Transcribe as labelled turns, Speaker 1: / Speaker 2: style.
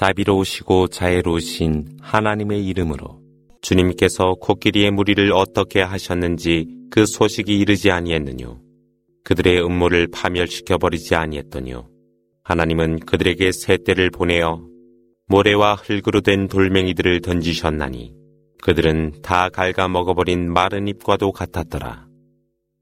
Speaker 1: 자비로우시고 자애로우신 하나님의 이름으로 주님께서 코끼리의 무리를 어떻게 하셨는지 그 소식이 이르지 아니했느뇨. 그들의 음모를 파멸시켜 버리지 아니했더니 하나님은 그들에게 새 때를 보내어 모래와 흙으로 된 돌멩이들을 던지셨나니 그들은 다 갉아 먹어버린 마른 잎과도 같았더라.